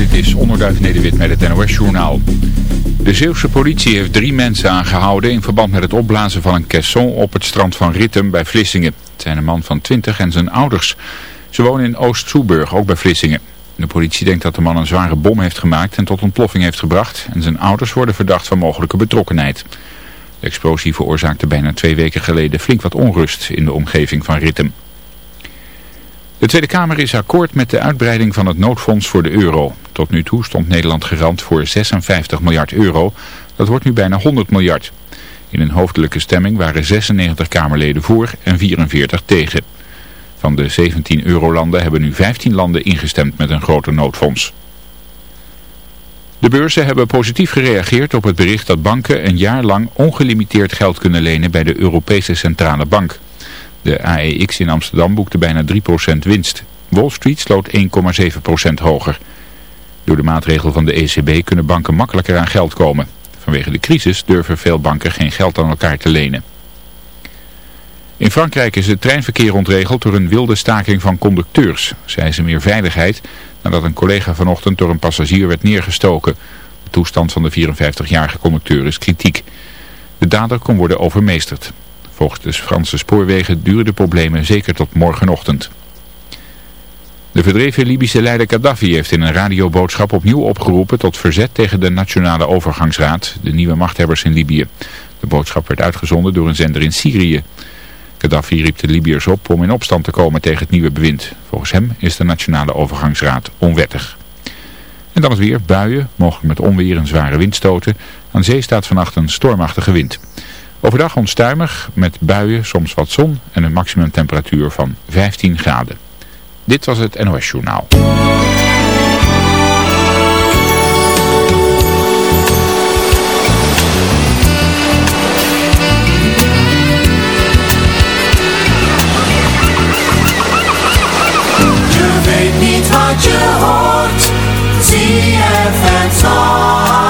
Dit is Onderduif Nederwit met het NOS-journaal. De Zeeuwse politie heeft drie mensen aangehouden in verband met het opblazen van een caisson op het strand van Rittem bij Vlissingen. Het zijn een man van 20 en zijn ouders. Ze wonen in Oost-Soeburg, ook bij Vlissingen. De politie denkt dat de man een zware bom heeft gemaakt en tot ontploffing heeft gebracht. En zijn ouders worden verdacht van mogelijke betrokkenheid. De explosie veroorzaakte bijna twee weken geleden flink wat onrust in de omgeving van Rittem. De Tweede Kamer is akkoord met de uitbreiding van het noodfonds voor de euro. Tot nu toe stond Nederland gerand voor 56 miljard euro. Dat wordt nu bijna 100 miljard. In een hoofdelijke stemming waren 96 Kamerleden voor en 44 tegen. Van de 17 eurolanden hebben nu 15 landen ingestemd met een groter noodfonds. De beurzen hebben positief gereageerd op het bericht dat banken een jaar lang ongelimiteerd geld kunnen lenen bij de Europese Centrale Bank. De AEX in Amsterdam boekte bijna 3% winst. Wall Street sloot 1,7% hoger. Door de maatregel van de ECB kunnen banken makkelijker aan geld komen. Vanwege de crisis durven veel banken geen geld aan elkaar te lenen. In Frankrijk is het treinverkeer ontregeld door een wilde staking van conducteurs. Zij ze meer veiligheid nadat een collega vanochtend door een passagier werd neergestoken. De toestand van de 54-jarige conducteur is kritiek. De dader kon worden overmeesterd. Volgens de Franse spoorwegen duren de problemen zeker tot morgenochtend. De verdreven Libische leider Gaddafi heeft in een radioboodschap opnieuw opgeroepen tot verzet tegen de Nationale Overgangsraad, de nieuwe machthebbers in Libië. De boodschap werd uitgezonden door een zender in Syrië. Gaddafi riep de Libiërs op om in opstand te komen tegen het nieuwe bewind. Volgens hem is de Nationale Overgangsraad onwettig. En dan het weer, buien, mogelijk met onweer en zware windstoten. Aan zee staat vannacht een stormachtige wind. Overdag onstuimig, met buien, soms wat zon en een maximumtemperatuur van 15 graden. Dit was het NOS Journaal. Je weet niet wat je hoort. Zie je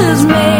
is me.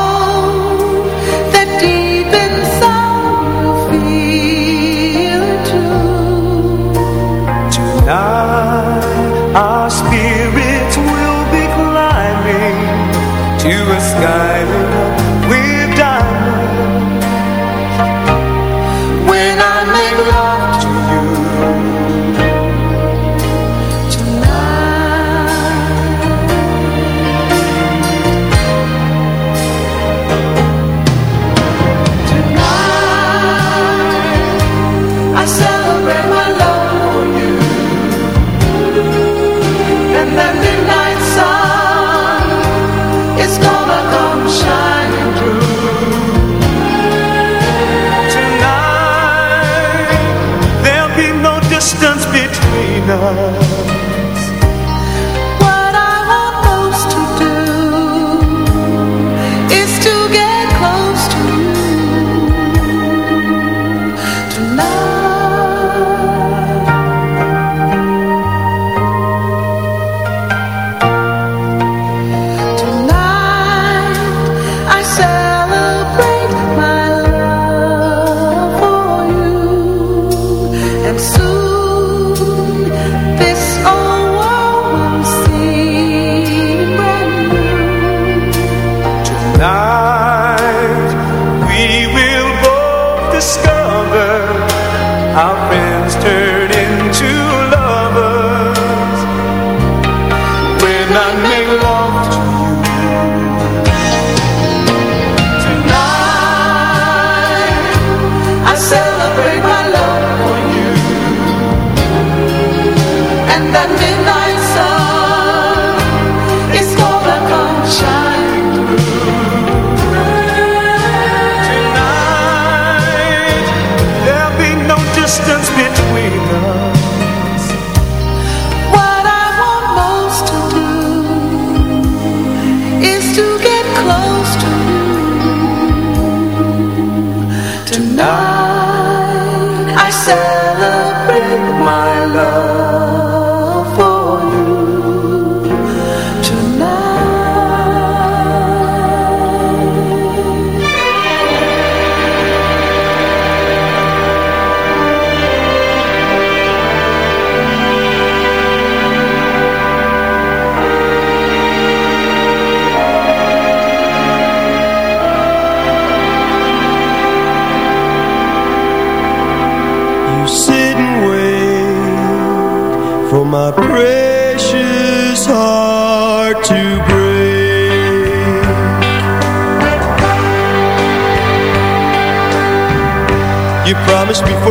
promised before.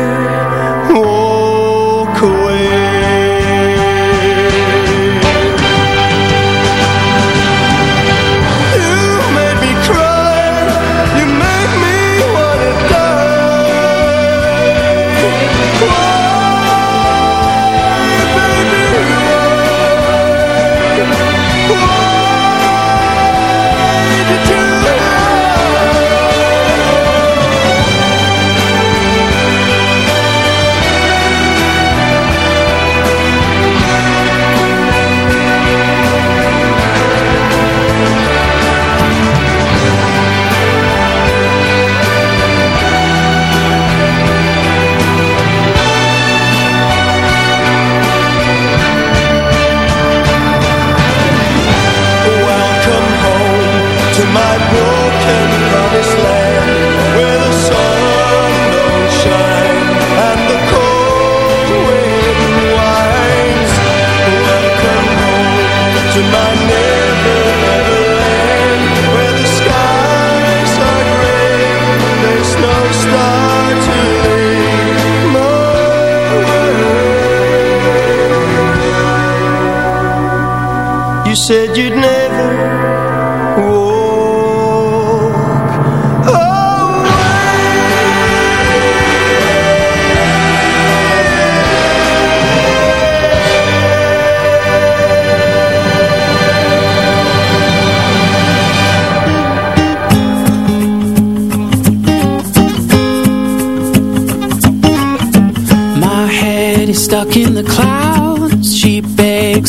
said you'd never walk stuck in the clouds. She begged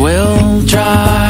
will dry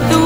do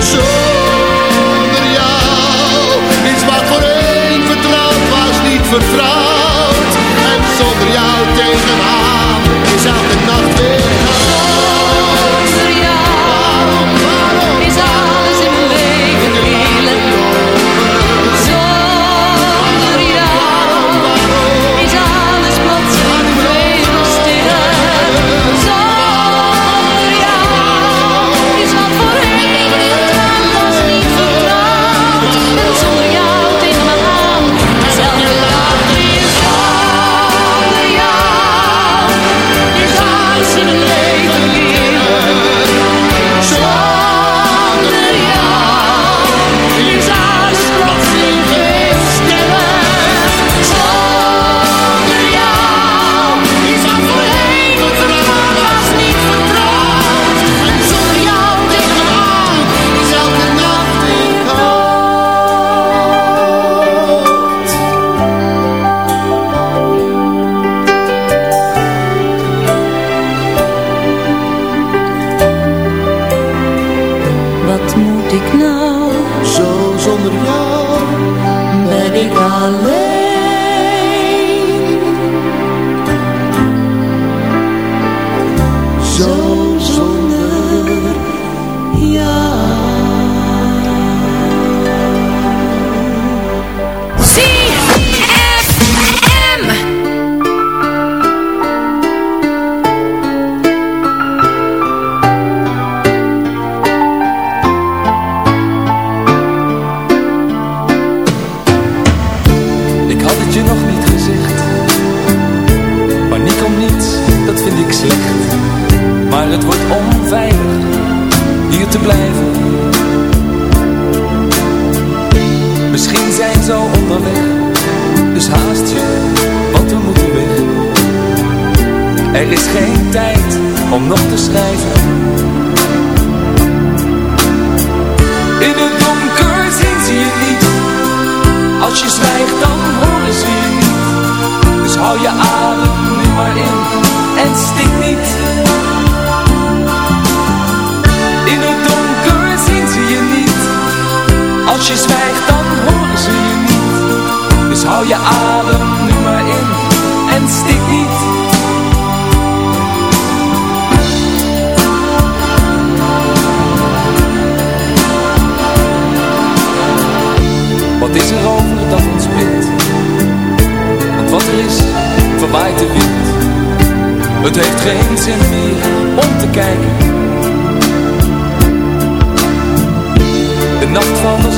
Zonder jou is wat voor een vertrouwd was niet vertrouwd. En zonder jou. I'll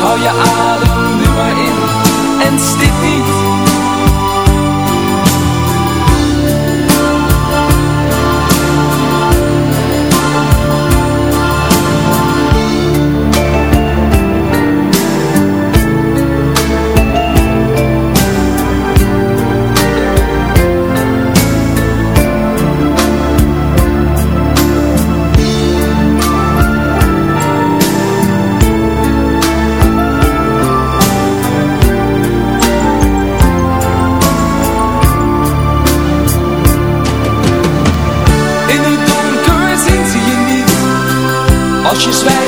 hou je adem. Je swagged